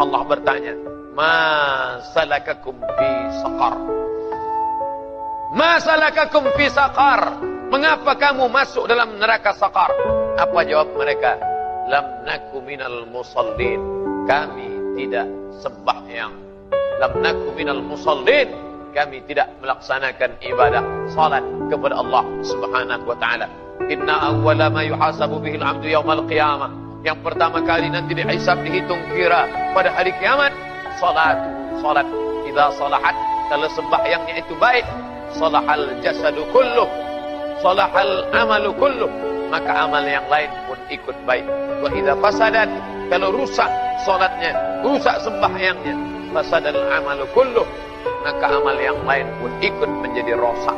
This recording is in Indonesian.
Allah bertanya, "Ma salakakum fi saqar?" Ma salakakum fi saqar? Mengapa kamu masuk dalam neraka saqar? Apa jawab mereka? Lam naku minal musallin. Kami tidak sembahyang. Lam naku minal musallin. Kami tidak melaksanakan ibadah salat kepada Allah Subhanahu wa taala. Inna awwala ma yuhasabu bihi al-'abdu yawmal qiyamah. Yang pertama kali nanti dihisab dihitung kira pada hari kiamat salatu salat. Idza salahat kalau sembahyangnya itu baik salahal jasadu kulluh salahal amalu kulluh maka amal yang lain pun ikut baik wa idza fasadat kalau rusak salatnya rusak sembahyangnya fasadal amalu kulluh maka amal yang lain pun ikut menjadi rosak